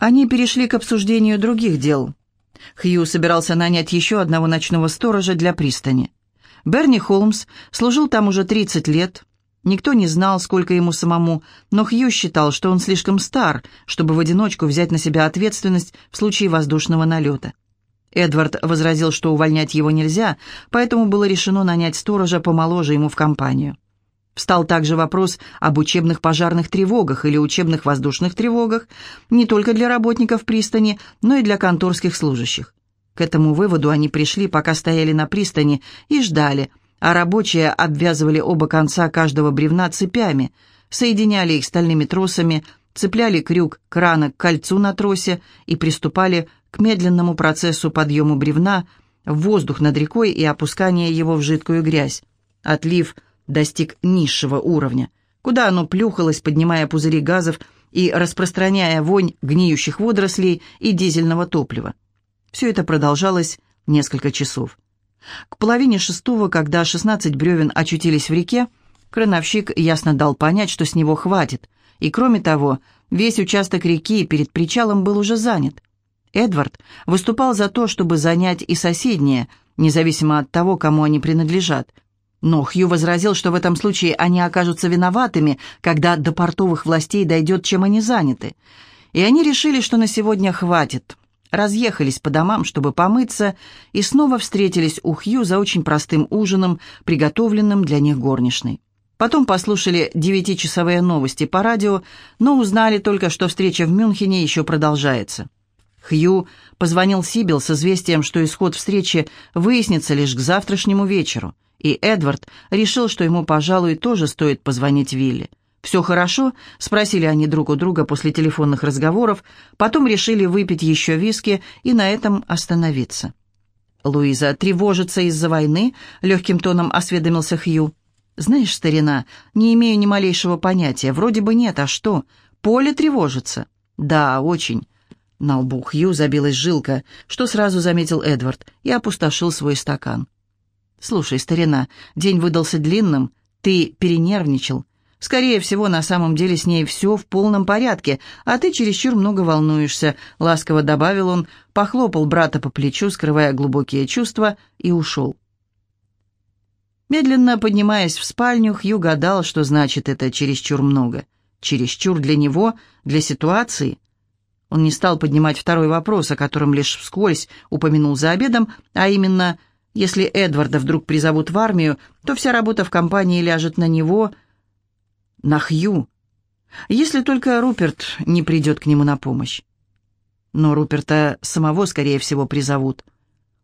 Они перешли к обсуждению других дел. Хью собирался нанять еще одного ночного сторожа для пристани. Берни Холмс служил там уже 30 лет. Никто не знал, сколько ему самому, но Хью считал, что он слишком стар, чтобы в одиночку взять на себя ответственность в случае воздушного налета. Эдвард возразил, что увольнять его нельзя, поэтому было решено нанять сторожа помоложе ему в компанию. Встал также вопрос об учебных пожарных тревогах или учебных воздушных тревогах не только для работников пристани, но и для конторских служащих. К этому выводу они пришли, пока стояли на пристани и ждали, а рабочие обвязывали оба конца каждого бревна цепями, соединяли их стальными тросами, цепляли крюк крана к кольцу на тросе и приступали к медленному процессу подъема бревна в воздух над рекой и опускания его в жидкую грязь. Отлив – достиг низшего уровня, куда оно плюхалось, поднимая пузыри газов и распространяя вонь гниющих водорослей и дизельного топлива. Все это продолжалось несколько часов. К половине шестого, когда 16 бревен очутились в реке, крановщик ясно дал понять, что с него хватит, и кроме того, весь участок реки перед причалом был уже занят. Эдвард выступал за то, чтобы занять и соседние, независимо от того, кому они принадлежат – но Хью возразил, что в этом случае они окажутся виноватыми, когда до портовых властей дойдет, чем они заняты. И они решили, что на сегодня хватит. Разъехались по домам, чтобы помыться, и снова встретились у Хью за очень простым ужином, приготовленным для них горничной. Потом послушали девятичасовые новости по радио, но узнали только, что встреча в Мюнхене еще продолжается. Хью позвонил Сибил с известием, что исход встречи выяснится лишь к завтрашнему вечеру – и Эдвард решил, что ему, пожалуй, тоже стоит позвонить Вилли. «Все хорошо?» — спросили они друг у друга после телефонных разговоров, потом решили выпить еще виски и на этом остановиться. «Луиза тревожится из-за войны?» — легким тоном осведомился Хью. «Знаешь, старина, не имею ни малейшего понятия. Вроде бы нет, а что? Поле тревожится?» «Да, очень». На лбу Хью забилась жилка, что сразу заметил Эдвард, и опустошил свой стакан. «Слушай, старина, день выдался длинным, ты перенервничал. Скорее всего, на самом деле с ней все в полном порядке, а ты чересчур много волнуешься», — ласково добавил он, похлопал брата по плечу, скрывая глубокие чувства, и ушел. Медленно поднимаясь в спальню, Хью гадал, что значит это «чересчур много». Чересчур для него, для ситуации. Он не стал поднимать второй вопрос, о котором лишь вскользь упомянул за обедом, а именно — если Эдварда вдруг призовут в армию, то вся работа в компании ляжет на него, на Хью. Если только Руперт не придет к нему на помощь. Но Руперта самого, скорее всего, призовут.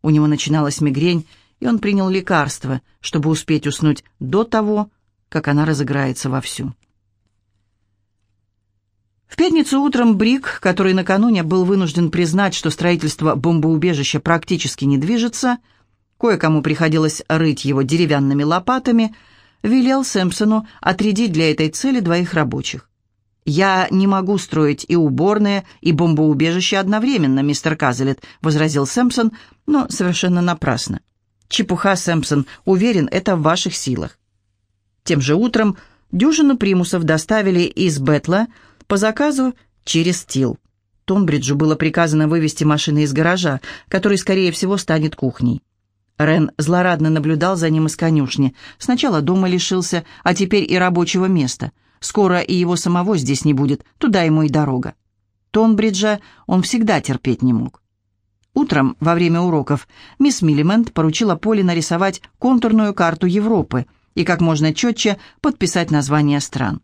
У него начиналась мигрень, и он принял лекарство, чтобы успеть уснуть до того, как она разыграется вовсю. В пятницу утром Брик, который накануне был вынужден признать, что строительство бомбоубежища практически не движется, — Кое-кому приходилось рыть его деревянными лопатами, велел Сэмпсону отрядить для этой цели двоих рабочих. «Я не могу строить и уборные, и бомбоубежище одновременно, мистер Казелет», — возразил Сэмпсон, но совершенно напрасно. «Чепуха, Сэмпсон, уверен, это в ваших силах». Тем же утром дюжину примусов доставили из Бетла по заказу через Тил. Тонбриджу было приказано вывести машины из гаража, который, скорее всего, станет кухней. Рен злорадно наблюдал за ним из конюшни. Сначала дома лишился, а теперь и рабочего места. Скоро и его самого здесь не будет, туда ему и дорога. Тонбриджа он всегда терпеть не мог. Утром, во время уроков, мисс Миллимент поручила Поле нарисовать контурную карту Европы и как можно четче подписать названия стран.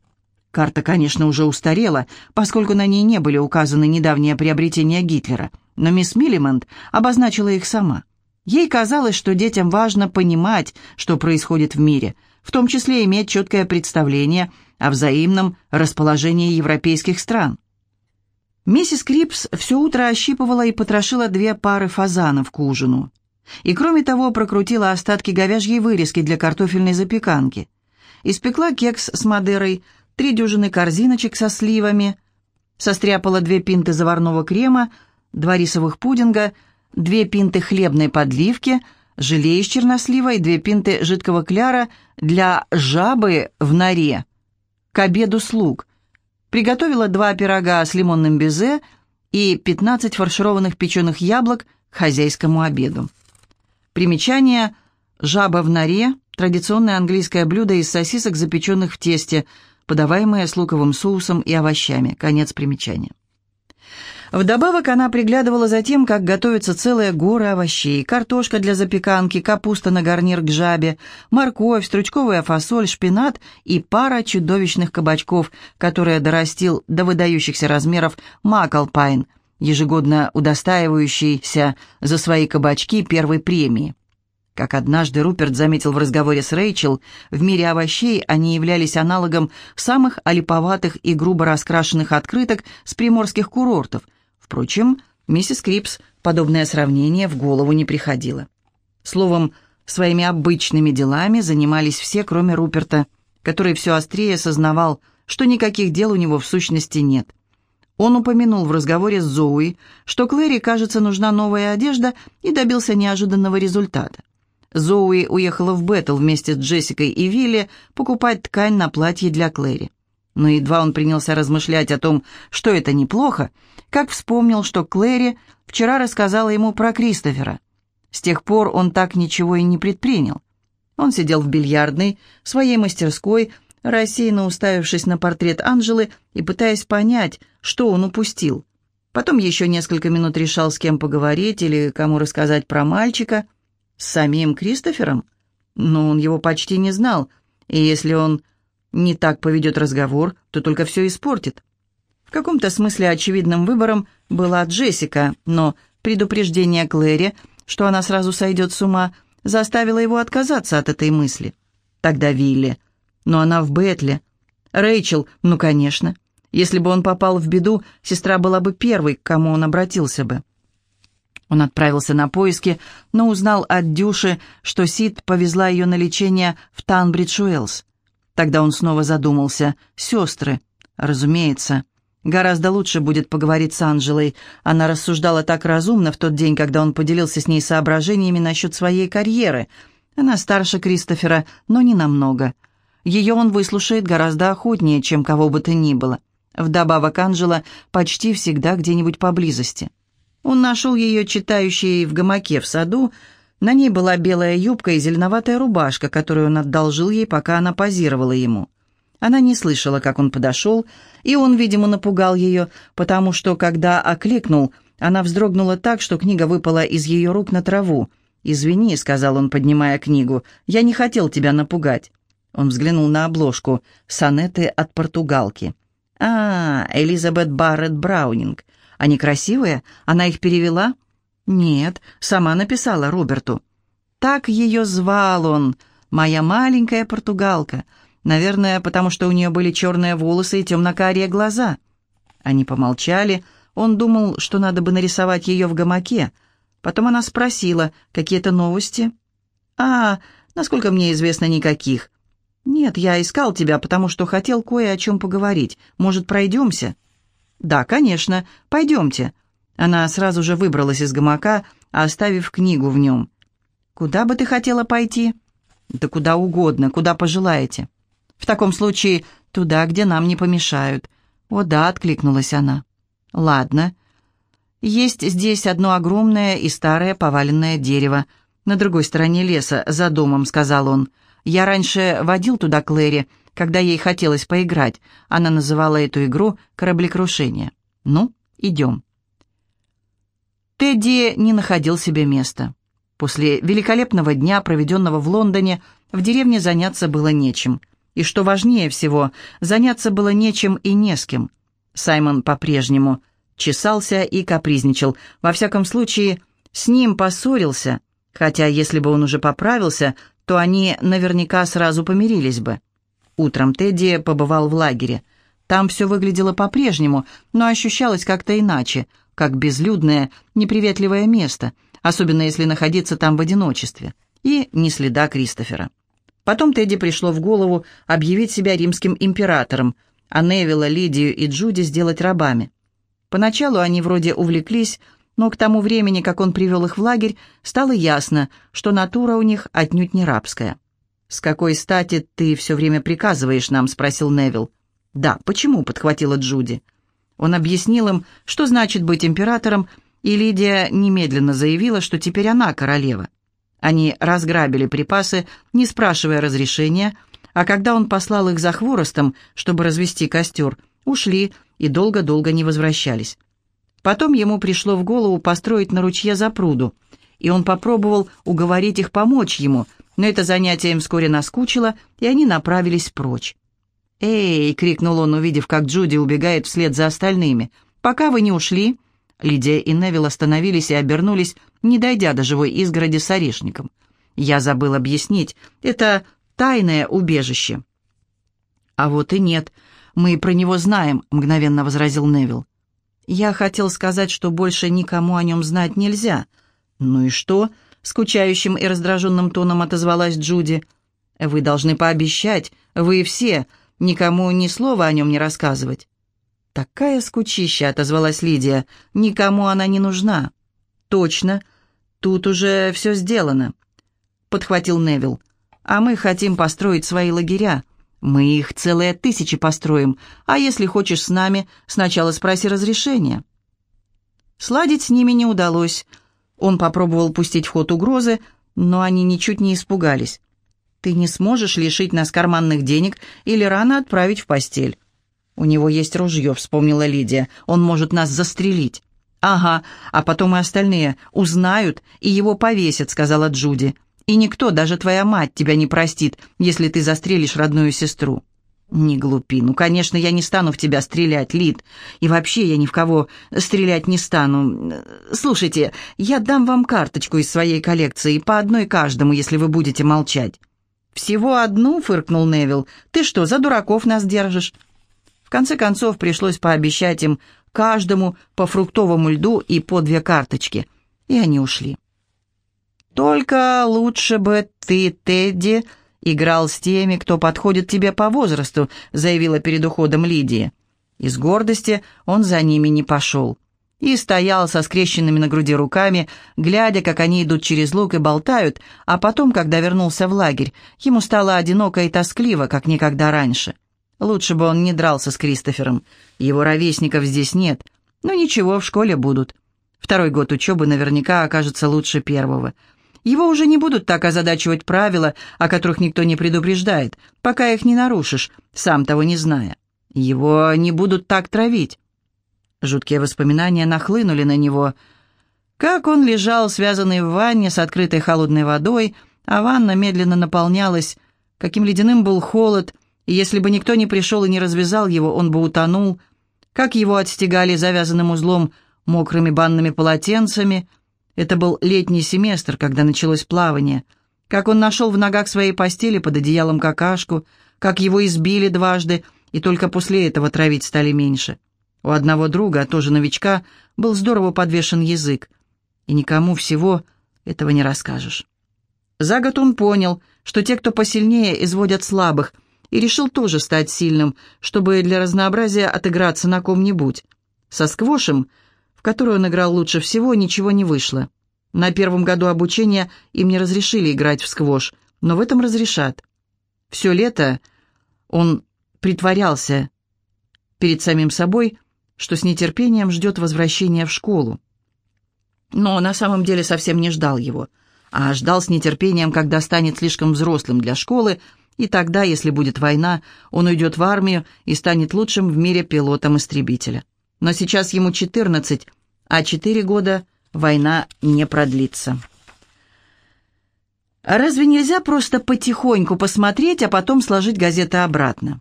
Карта, конечно, уже устарела, поскольку на ней не были указаны недавние приобретения Гитлера, но мисс Миллимент обозначила их сама – Ей казалось, что детям важно понимать, что происходит в мире, в том числе иметь четкое представление о взаимном расположении европейских стран. Миссис Крипс все утро ощипывала и потрошила две пары фазанов к ужину. И кроме того прокрутила остатки говяжьей вырезки для картофельной запеканки. Испекла кекс с Мадерой, три дюжины корзиночек со сливами, состряпала две пинты заварного крема, два рисовых пудинга – две пинты хлебной подливки, желе из чернослива и две пинты жидкого кляра для жабы в норе. К обеду слуг. Приготовила два пирога с лимонным безе и 15 фаршированных печеных яблок к хозяйскому обеду. Примечание «жаба в норе» – традиционное английское блюдо из сосисок, запеченных в тесте, подаваемое с луковым соусом и овощами. Конец примечания. Вдобавок она приглядывала за тем, как готовятся целые горы овощей, картошка для запеканки, капуста на гарнир к жабе, морковь, стручковая фасоль, шпинат и пара чудовищных кабачков, которые дорастил до выдающихся размеров Макалпайн, ежегодно удостаивающийся за свои кабачки первой премии. Как однажды Руперт заметил в разговоре с Рэйчел, в мире овощей они являлись аналогом самых олиповатых и грубо раскрашенных открыток с приморских курортов – Впрочем, миссис Крипс подобное сравнение в голову не приходило. Словом, своими обычными делами занимались все, кроме Руперта, который все острее осознавал, что никаких дел у него в сущности нет. Он упомянул в разговоре с Зоуи, что Клэри, кажется, нужна новая одежда, и добился неожиданного результата. Зоуи уехала в Беттл вместе с Джессикой и Вилли покупать ткань на платье для Клэри. Но едва он принялся размышлять о том, что это неплохо, как вспомнил, что Клэри вчера рассказала ему про Кристофера. С тех пор он так ничего и не предпринял. Он сидел в бильярдной, своей мастерской, рассеянно уставившись на портрет Анжелы и пытаясь понять, что он упустил. Потом еще несколько минут решал, с кем поговорить или кому рассказать про мальчика. С самим Кристофером? Но он его почти не знал, и если он не так поведет разговор, то только все испортит. В каком-то смысле очевидным выбором была Джессика, но предупреждение Клэри, что она сразу сойдет с ума, заставило его отказаться от этой мысли. Тогда Вилли. Но она в Бетле. Рэйчел, ну, конечно. Если бы он попал в беду, сестра была бы первой, к кому он обратился бы. Он отправился на поиски, но узнал от Дюши, что Сид повезла ее на лечение в Танбридж-Уэллс. Тогда он снова задумался. «Сестры, разумеется». Гораздо лучше будет поговорить с Анжелой. Она рассуждала так разумно в тот день, когда он поделился с ней соображениями насчет своей карьеры. Она старше Кристофера, но не намного. Ее он выслушает гораздо охотнее, чем кого бы то ни было. Вдобавок Анжела почти всегда где-нибудь поблизости. Он нашел ее читающей в гамаке в саду. На ней была белая юбка и зеленоватая рубашка, которую он одолжил ей, пока она позировала ему. Она не слышала, как он подошел, и он, видимо, напугал ее, потому что, когда окликнул, она вздрогнула так, что книга выпала из ее рук на траву. «Извини», — сказал он, поднимая книгу, — «я не хотел тебя напугать». Он взглянул на обложку «Сонеты от португалки». «А, Элизабет Барретт Браунинг. Они красивые? Она их перевела?» «Нет, сама написала Роберту». «Так ее звал он, моя маленькая португалка. Наверное, потому что у нее были черные волосы и темно-карие глаза. Они помолчали. Он думал, что надо бы нарисовать ее в гамаке. Потом она спросила, какие-то новости. «А, насколько мне известно, никаких». «Нет, я искал тебя, потому что хотел кое о чем поговорить. Может, пройдемся?» «Да, конечно, пойдемте». Она сразу же выбралась из гамака, оставив книгу в нем. «Куда бы ты хотела пойти?» «Да куда угодно, куда пожелаете». В таком случае туда, где нам не помешают». «О да», — откликнулась она. «Ладно. Есть здесь одно огромное и старое поваленное дерево. На другой стороне леса, за домом», — сказал он. «Я раньше водил туда Клэри, когда ей хотелось поиграть. Она называла эту игру «кораблекрушение». Ну, идем». Тедди не находил себе места. После великолепного дня, проведенного в Лондоне, в деревне заняться было нечем — и что важнее всего, заняться было нечем и не с кем. Саймон по-прежнему чесался и капризничал. Во всяком случае, с ним поссорился, хотя если бы он уже поправился, то они наверняка сразу помирились бы. Утром Тедди побывал в лагере. Там все выглядело по-прежнему, но ощущалось как-то иначе, как безлюдное, неприветливое место, особенно если находиться там в одиночестве. И ни следа Кристофера. Потом Тедди пришло в голову объявить себя римским императором, а Невилла, Лидию и Джуди сделать рабами. Поначалу они вроде увлеклись, но к тому времени, как он привел их в лагерь, стало ясно, что натура у них отнюдь не рабская. «С какой стати ты все время приказываешь нам?» — спросил Невилл. «Да, почему?» — подхватила Джуди. Он объяснил им, что значит быть императором, и Лидия немедленно заявила, что теперь она королева. Они разграбили припасы, не спрашивая разрешения, а когда он послал их за хворостом, чтобы развести костер, ушли и долго-долго не возвращались. Потом ему пришло в голову построить на ручье запруду, и он попробовал уговорить их помочь ему, но это занятие им вскоре наскучило, и они направились прочь. «Эй!» — крикнул он, увидев, как Джуди убегает вслед за остальными. «Пока вы не ушли!» Лидия и Невил остановились и обернулись, не дойдя до живой изгороди с орешником. «Я забыл объяснить. Это тайное убежище». «А вот и нет. Мы про него знаем», — мгновенно возразил Невил. «Я хотел сказать, что больше никому о нем знать нельзя». «Ну и что?» — скучающим и раздраженным тоном отозвалась Джуди. «Вы должны пообещать, вы все, никому ни слова о нем не рассказывать». «Такая скучища», — отозвалась Лидия, — «никому она не нужна». «Точно, тут уже все сделано», — подхватил Невил. «А мы хотим построить свои лагеря. Мы их целые тысячи построим, а если хочешь с нами, сначала спроси разрешения». Сладить с ними не удалось. Он попробовал пустить в ход угрозы, но они ничуть не испугались. Ты не сможешь лишить нас карманных денег или рано отправить в постель». «У него есть ружье», — вспомнила Лидия. «Он может нас застрелить». «Ага, а потом и остальные узнают, и его повесят», — сказала Джуди. «И никто, даже твоя мать, тебя не простит, если ты застрелишь родную сестру». «Не глупи. Ну, конечно, я не стану в тебя стрелять, Лид. И вообще я ни в кого стрелять не стану. Слушайте, я дам вам карточку из своей коллекции, по одной каждому, если вы будете молчать». «Всего одну?» — фыркнул Невил. «Ты что, за дураков нас держишь?» В конце концов, пришлось пообещать им каждому по фруктовому льду и по две карточки. И они ушли. «Только лучше бы ты, Тедди, играл с теми, кто подходит тебе по возрасту», заявила перед уходом Лидия. Из гордости он за ними не пошел и стоял со скрещенными на груди руками, глядя, как они идут через луг и болтают, а потом, когда вернулся в лагерь, ему стало одиноко и тоскливо, как никогда раньше. Лучше бы он не дрался с Кристофером. Его ровесников здесь нет. Но ничего, в школе будут. Второй год учебы наверняка окажется лучше первого. Его уже не будут так озадачивать правила, о которых никто не предупреждает, пока их не нарушишь, сам того не зная. Его не будут так травить. Жуткие воспоминания нахлынули на него. Как он лежал, связанный в ванне с открытой холодной водой, а ванна медленно наполнялась, каким ледяным был холод, и если бы никто не пришел и не развязал его, он бы утонул. Как его отстегали завязанным узлом мокрыми банными полотенцами. Это был летний семестр, когда началось плавание. Как он нашел в ногах своей постели под одеялом какашку, как его избили дважды, и только после этого травить стали меньше. У одного друга, тоже новичка, был здорово подвешен язык, и никому всего этого не расскажешь. За год он понял, что те, кто посильнее, изводят слабых, и решил тоже стать сильным, чтобы для разнообразия отыграться на ком-нибудь. Со сквошем, в который он играл лучше всего, ничего не вышло. На первом году обучения им не разрешили играть в сквош, но в этом разрешат. Все лето он притворялся перед самим собой, что с нетерпением ждет возвращения в школу. Но на самом деле совсем не ждал его, а ждал с нетерпением, когда станет слишком взрослым для школы, и тогда, если будет война, он уйдет в армию и станет лучшим в мире пилотом истребителя. Но сейчас ему 14, а 4 года война не продлится. А разве нельзя просто потихоньку посмотреть, а потом сложить газеты обратно?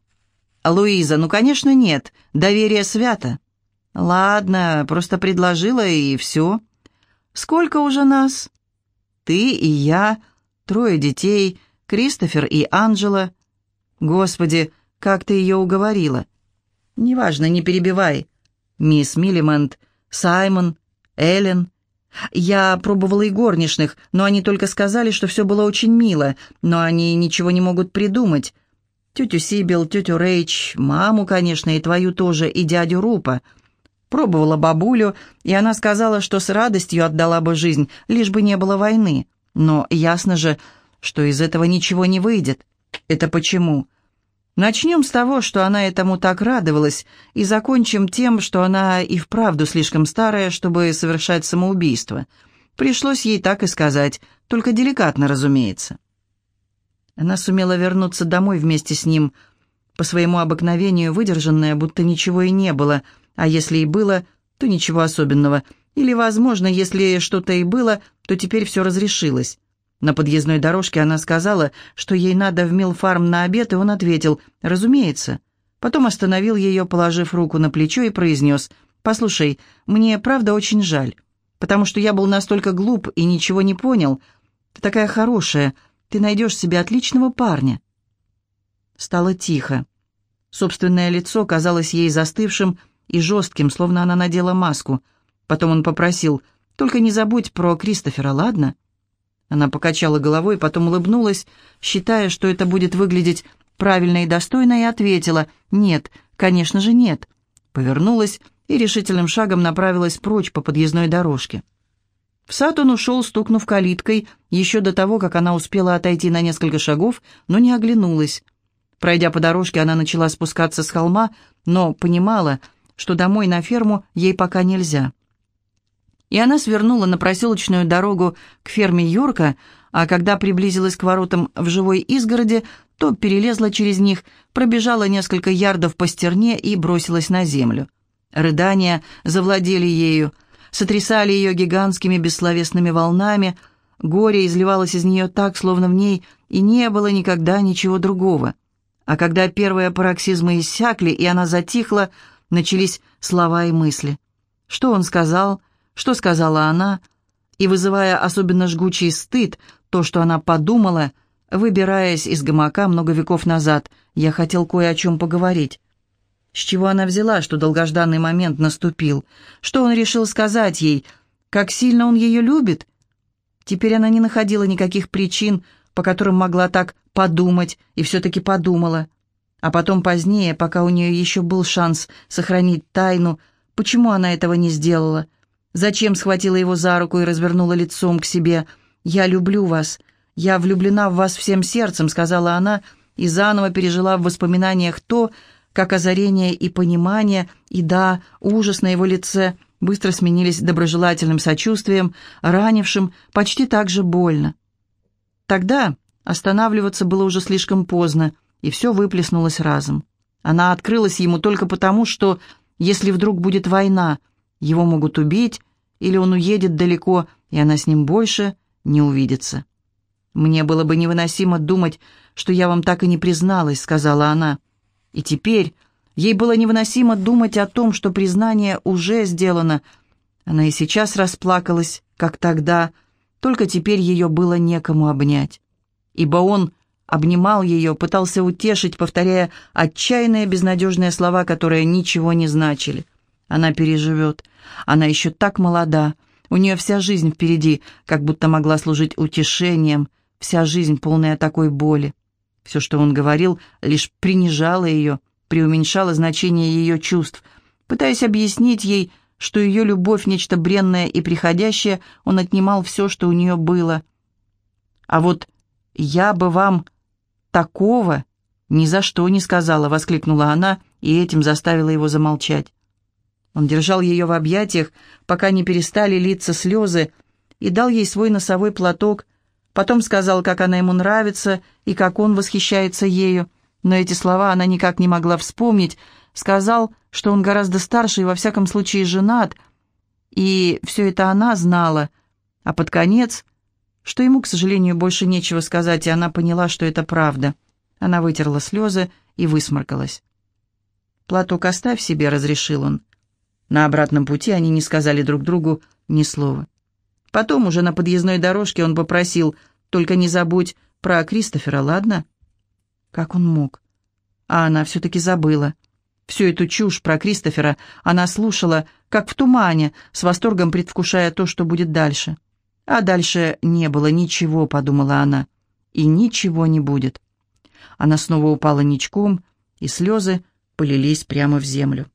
Луиза, ну, конечно, нет. Доверие свято. «Ладно, просто предложила, и все. Сколько уже нас?» «Ты и я, трое детей, Кристофер и Анжела. Господи, как ты ее уговорила?» «Неважно, не перебивай. Мисс Миллимент, Саймон, Эллен. Я пробовала и горничных, но они только сказали, что все было очень мило, но они ничего не могут придумать. Тетю Сибил, тетю Рейч, маму, конечно, и твою тоже, и дядю Рупа». Пробовала бабулю, и она сказала, что с радостью отдала бы жизнь, лишь бы не было войны. Но ясно же, что из этого ничего не выйдет. Это почему? Начнем с того, что она этому так радовалась, и закончим тем, что она и вправду слишком старая, чтобы совершать самоубийство. Пришлось ей так и сказать, только деликатно, разумеется. Она сумела вернуться домой вместе с ним, по своему обыкновению выдержанная, будто ничего и не было, а если и было, то ничего особенного. Или, возможно, если что-то и было, то теперь все разрешилось. На подъездной дорожке она сказала, что ей надо в Милфарм на обед, и он ответил «Разумеется». Потом остановил ее, положив руку на плечо, и произнес «Послушай, мне правда очень жаль, потому что я был настолько глуп и ничего не понял. Ты такая хорошая, ты найдешь себе отличного парня». Стало тихо. Собственное лицо казалось ей застывшим и жестким, словно она надела маску. Потом он попросил, «Только не забудь про Кристофера, ладно?» Она покачала головой, потом улыбнулась, считая, что это будет выглядеть правильно и достойно, и ответила, «Нет, конечно же нет». Повернулась и решительным шагом направилась прочь по подъездной дорожке. В сад он ушел, стукнув калиткой, еще до того, как она успела отойти на несколько шагов, но не оглянулась. Пройдя по дорожке, она начала спускаться с холма, но понимала, что домой на ферму ей пока нельзя. И она свернула на проселочную дорогу к ферме Йорка, а когда приблизилась к воротам в живой изгороди, то перелезла через них, пробежала несколько ярдов по стерне и бросилась на землю. Рыдания завладели ею, сотрясали ее гигантскими бессловесными волнами, горе изливалось из нее так, словно в ней и не было никогда ничего другого. А когда первые пароксизмы иссякли, и она затихла, начались слова и мысли. Что он сказал, что сказала она, и, вызывая особенно жгучий стыд, то, что она подумала, выбираясь из гамака много веков назад, я хотел кое о чем поговорить. С чего она взяла, что долгожданный момент наступил? Что он решил сказать ей? Как сильно он ее любит? Теперь она не находила никаких причин, по которым могла так подумать, и все-таки подумала. А потом позднее, пока у нее еще был шанс сохранить тайну, почему она этого не сделала? Зачем схватила его за руку и развернула лицом к себе? «Я люблю вас. Я влюблена в вас всем сердцем», — сказала она, и заново пережила в воспоминаниях то, как озарение и понимание, и да, ужас на его лице быстро сменились доброжелательным сочувствием, ранившим почти так же больно. Тогда останавливаться было уже слишком поздно, и все выплеснулось разом. Она открылась ему только потому, что, если вдруг будет война, его могут убить, или он уедет далеко, и она с ним больше не увидится. «Мне было бы невыносимо думать, что я вам так и не призналась», — сказала она. И теперь ей было невыносимо думать о том, что признание уже сделано. Она и сейчас расплакалась, как тогда, — только теперь ее было некому обнять. Ибо он обнимал ее, пытался утешить, повторяя отчаянные безнадежные слова, которые ничего не значили. Она переживет. Она еще так молода. У нее вся жизнь впереди, как будто могла служить утешением, вся жизнь полная такой боли. Все, что он говорил, лишь принижало ее, преуменьшало значение ее чувств, пытаясь объяснить ей, что ее любовь — нечто бренное и приходящее, он отнимал все, что у нее было. «А вот я бы вам такого ни за что не сказала», — воскликнула она, и этим заставила его замолчать. Он держал ее в объятиях, пока не перестали литься слезы, и дал ей свой носовой платок, потом сказал, как она ему нравится и как он восхищается ею, но эти слова она никак не могла вспомнить, сказал, что он гораздо старше и во всяком случае женат, и все это она знала, а под конец, что ему, к сожалению, больше нечего сказать, и она поняла, что это правда. Она вытерла слезы и высморкалась. «Платок оставь себе», — разрешил он. На обратном пути они не сказали друг другу ни слова. Потом, уже на подъездной дорожке, он попросил, «Только не забудь про Кристофера, ладно?» Как он мог? А она все-таки забыла. Всю эту чушь про Кристофера она слушала, как в тумане, с восторгом предвкушая то, что будет дальше. А дальше не было ничего, подумала она, и ничего не будет. Она снова упала ничком, и слезы полились прямо в землю.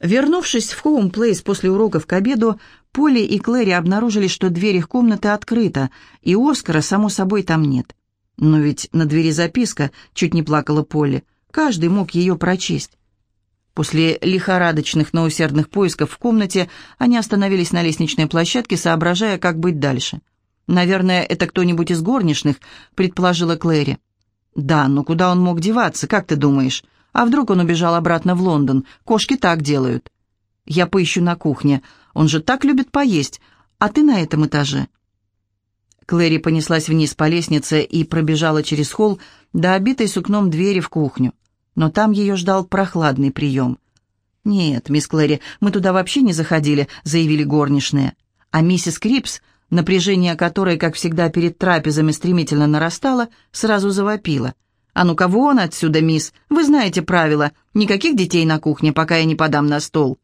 Вернувшись в Хоум-Плейс после уроков к обеду, Полли и Клэри обнаружили, что дверь их комнаты открыта, и Оскара, само собой, там нет. Но ведь на двери записка, чуть не плакала Полли. Каждый мог ее прочесть. После лихорадочных, но усердных поисков в комнате они остановились на лестничной площадке, соображая, как быть дальше. «Наверное, это кто-нибудь из горничных», — предположила Клэри. «Да, но куда он мог деваться, как ты думаешь? А вдруг он убежал обратно в Лондон? Кошки так делают». «Я поищу на кухне. Он же так любит поесть. А ты на этом этаже». Клэри понеслась вниз по лестнице и пробежала через холл до обитой сукном двери в кухню. Но там ее ждал прохладный прием. «Нет, мисс Клэри, мы туда вообще не заходили», — заявили горничные. А миссис Крипс, напряжение которой, как всегда, перед трапезами стремительно нарастало, сразу завопила. «А ну кого он отсюда, мисс? Вы знаете правила. Никаких детей на кухне, пока я не подам на стол.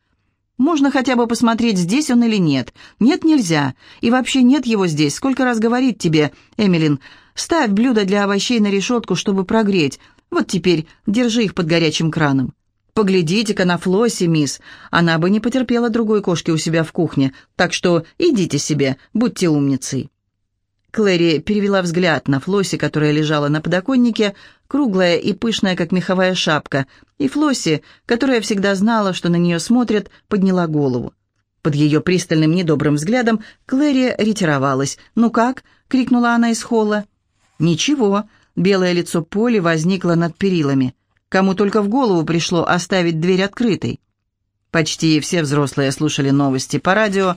Можно хотя бы посмотреть, здесь он или нет. Нет, нельзя. И вообще нет его здесь. Сколько раз говорить тебе, Эмилин, ставь блюдо для овощей на решетку, чтобы прогреть. Вот теперь держи их под горячим краном. Поглядите-ка на Флосси, мисс. Она бы не потерпела другой кошки у себя в кухне. Так что идите себе, будьте умницей. Клэри перевела взгляд на Флосси, которая лежала на подоконнике, круглая и пышная, как меховая шапка, и Флосси, которая всегда знала, что на нее смотрят, подняла голову. Под ее пристальным недобрым взглядом Клэри ретировалась. «Ну как?» — крикнула она из холла. «Ничего». Белое лицо Поли возникло над перилами. Кому только в голову пришло оставить дверь открытой. Почти все взрослые слушали новости по радио.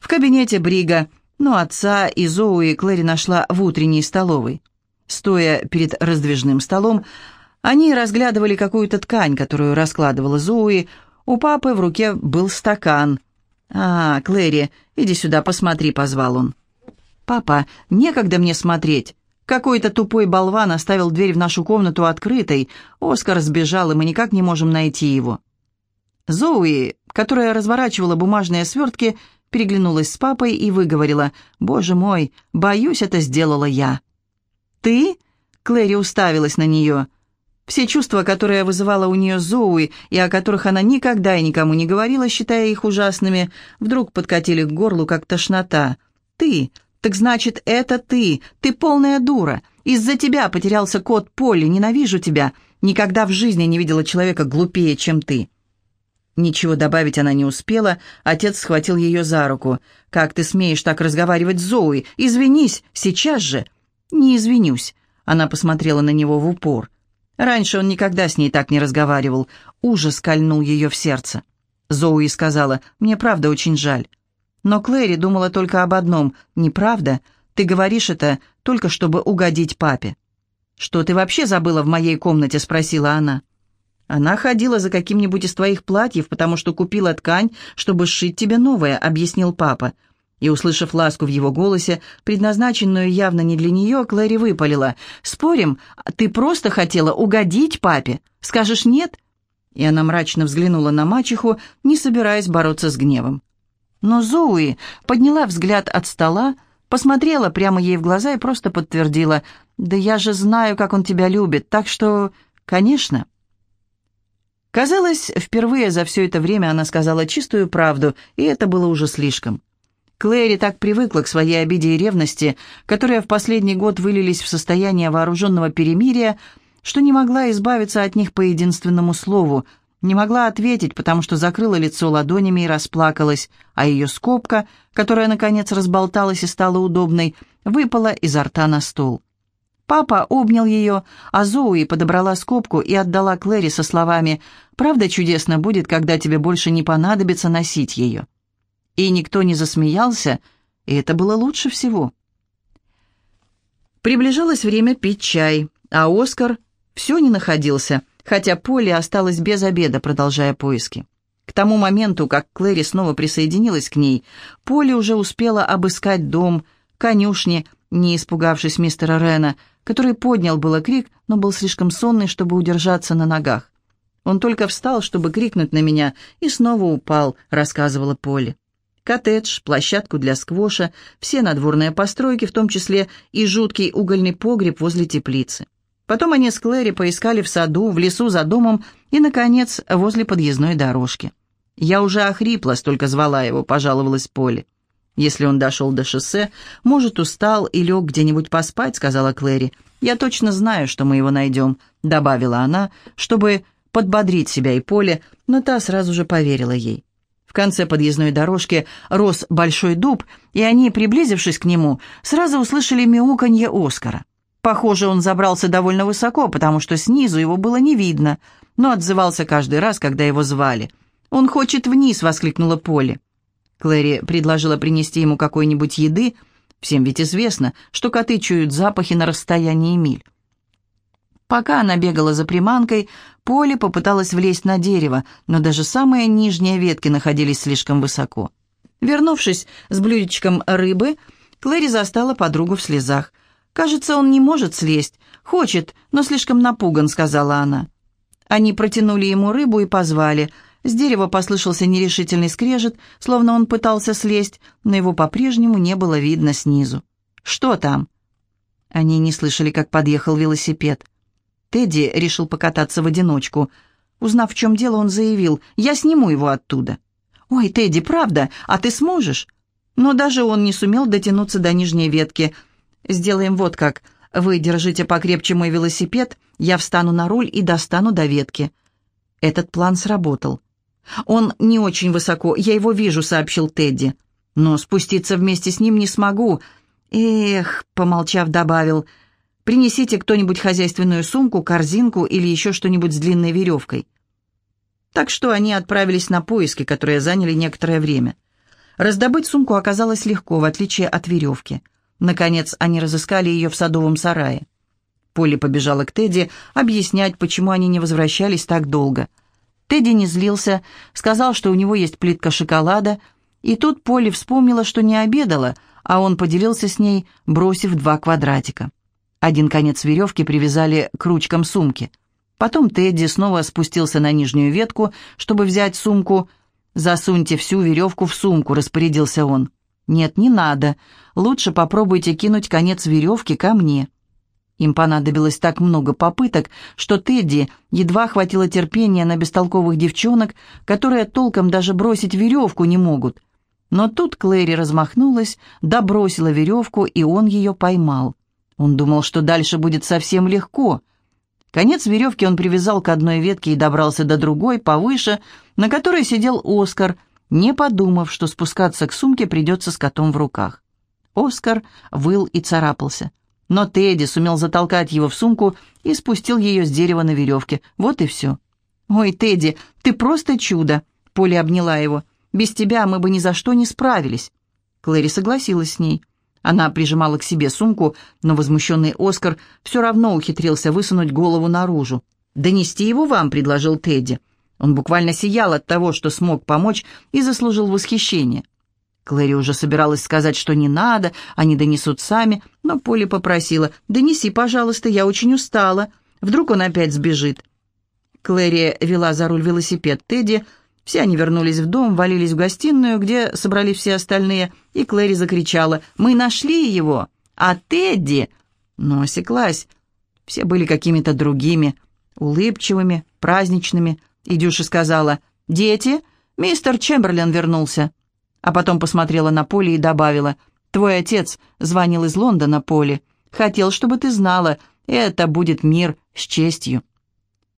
В кабинете Брига но отца и Зоуи Клэри нашла в утренней столовой. Стоя перед раздвижным столом, они разглядывали какую-то ткань, которую раскладывала Зоуи. У папы в руке был стакан. «А, Клэри, иди сюда, посмотри», — позвал он. «Папа, некогда мне смотреть. Какой-то тупой болван оставил дверь в нашу комнату открытой. Оскар сбежал, и мы никак не можем найти его». Зоуи, которая разворачивала бумажные свертки, — переглянулась с папой и выговорила. «Боже мой, боюсь, это сделала я». «Ты?» — Клэри уставилась на нее. Все чувства, которые вызывала у нее Зоуи, и о которых она никогда и никому не говорила, считая их ужасными, вдруг подкатили к горлу, как тошнота. «Ты? Так значит, это ты! Ты полная дура! Из-за тебя потерялся кот Полли, ненавижу тебя! Никогда в жизни не видела человека глупее, чем ты!» Ничего добавить она не успела, отец схватил ее за руку. «Как ты смеешь так разговаривать с Зоуи? Извинись, сейчас же!» «Не извинюсь», — она посмотрела на него в упор. Раньше он никогда с ней так не разговаривал. Ужас кольнул ее в сердце. Зоуи сказала, «Мне правда очень жаль». Но Клэри думала только об одном. «Неправда? Ты говоришь это только чтобы угодить папе». «Что ты вообще забыла в моей комнате?» — спросила она. «Она ходила за каким-нибудь из твоих платьев, потому что купила ткань, чтобы сшить тебе новое», — объяснил папа. И, услышав ласку в его голосе, предназначенную явно не для нее, Клэри выпалила. «Спорим, ты просто хотела угодить папе? Скажешь нет?» И она мрачно взглянула на мачеху, не собираясь бороться с гневом. Но Зоуи подняла взгляд от стола, посмотрела прямо ей в глаза и просто подтвердила. «Да я же знаю, как он тебя любит, так что, конечно». Казалось, впервые за все это время она сказала чистую правду, и это было уже слишком. Клэри так привыкла к своей обиде и ревности, которые в последний год вылились в состояние вооруженного перемирия, что не могла избавиться от них по единственному слову, не могла ответить, потому что закрыла лицо ладонями и расплакалась, а ее скобка, которая, наконец, разболталась и стала удобной, выпала изо рта на стол. Папа обнял ее, а Зоуи подобрала скобку и отдала Клэри со словами «Правда чудесно будет, когда тебе больше не понадобится носить ее». И никто не засмеялся, и это было лучше всего. Приближалось время пить чай, а Оскар все не находился, хотя Полли осталась без обеда, продолжая поиски. К тому моменту, как Клэри снова присоединилась к ней, Полли уже успела обыскать дом, конюшни, не испугавшись мистера Рена, который поднял было крик, но был слишком сонный, чтобы удержаться на ногах. Он только встал, чтобы крикнуть на меня, и снова упал, рассказывала Полли. Коттедж, площадку для сквоша, все надворные постройки, в том числе и жуткий угольный погреб возле теплицы. Потом они с Клэри поискали в саду, в лесу за домом и, наконец, возле подъездной дорожки. «Я уже охрипла», — столько звала его, — пожаловалась Полли. Если он дошел до шоссе, может, устал и лег где-нибудь поспать», — сказала Клэри. «Я точно знаю, что мы его найдем», — добавила она, чтобы подбодрить себя и Поле, но та сразу же поверила ей. В конце подъездной дорожки рос большой дуб, и они, приблизившись к нему, сразу услышали мяуканье Оскара. Похоже, он забрался довольно высоко, потому что снизу его было не видно, но отзывался каждый раз, когда его звали. «Он хочет вниз!» — воскликнула Поле. Клэри предложила принести ему какой-нибудь еды. Всем ведь известно, что коты чуют запахи на расстоянии миль. Пока она бегала за приманкой, Поле попыталась влезть на дерево, но даже самые нижние ветки находились слишком высоко. Вернувшись с блюдечком рыбы, Клэри застала подругу в слезах. «Кажется, он не может слезть. Хочет, но слишком напуган», — сказала она. Они протянули ему рыбу и позвали. С дерева послышался нерешительный скрежет, словно он пытался слезть, но его по-прежнему не было видно снизу. «Что там?» Они не слышали, как подъехал велосипед. Тедди решил покататься в одиночку. Узнав, в чем дело, он заявил, «Я сниму его оттуда». «Ой, Тедди, правда? А ты сможешь?» Но даже он не сумел дотянуться до нижней ветки — Сделаем вот как. Вы держите покрепче мой велосипед, я встану на руль и достану до ветки». Этот план сработал. «Он не очень высоко, я его вижу», — сообщил Тедди. «Но спуститься вместе с ним не смогу». «Эх», — помолчав, добавил, «принесите кто-нибудь хозяйственную сумку, корзинку или еще что-нибудь с длинной веревкой». Так что они отправились на поиски, которые заняли некоторое время. Раздобыть сумку оказалось легко, в отличие от веревки. Наконец, они разыскали ее в садовом сарае. Полли побежала к Тедди объяснять, почему они не возвращались так долго. Тедди не злился, сказал, что у него есть плитка шоколада, и тут Полли вспомнила, что не обедала, а он поделился с ней, бросив два квадратика. Один конец веревки привязали к ручкам сумки. Потом Тедди снова спустился на нижнюю ветку, чтобы взять сумку. «Засуньте всю веревку в сумку», — распорядился он. «Нет, не надо. Лучше попробуйте кинуть конец веревки ко мне». Им понадобилось так много попыток, что Тедди едва хватило терпения на бестолковых девчонок, которые толком даже бросить веревку не могут. Но тут Клэри размахнулась, добросила веревку, и он ее поймал. Он думал, что дальше будет совсем легко. Конец веревки он привязал к одной ветке и добрался до другой, повыше, на которой сидел Оскар — не подумав, что спускаться к сумке придется с котом в руках. Оскар выл и царапался. Но Тедди сумел затолкать его в сумку и спустил ее с дерева на веревке. Вот и все. «Ой, Тедди, ты просто чудо!» Поля обняла его. «Без тебя мы бы ни за что не справились». Клэри согласилась с ней. Она прижимала к себе сумку, но возмущенный Оскар все равно ухитрился высунуть голову наружу. «Донести его вам», — предложил Тедди. Он буквально сиял от того, что смог помочь и заслужил восхищение. Клэри уже собиралась сказать, что не надо, они донесут сами, но Полли попросила, «Донеси, пожалуйста, я очень устала. Вдруг он опять сбежит». Клэри вела за руль велосипед Тедди, все они вернулись в дом, валились в гостиную, где собрались все остальные, и Клэри закричала, «Мы нашли его! А Тедди...» Но осеклась. Все были какими-то другими, улыбчивыми, праздничными, и Дюша сказала, «Дети, мистер Чемберлен вернулся». А потом посмотрела на Поле и добавила, «Твой отец звонил из Лондона, Поле. Хотел, чтобы ты знала, это будет мир с честью».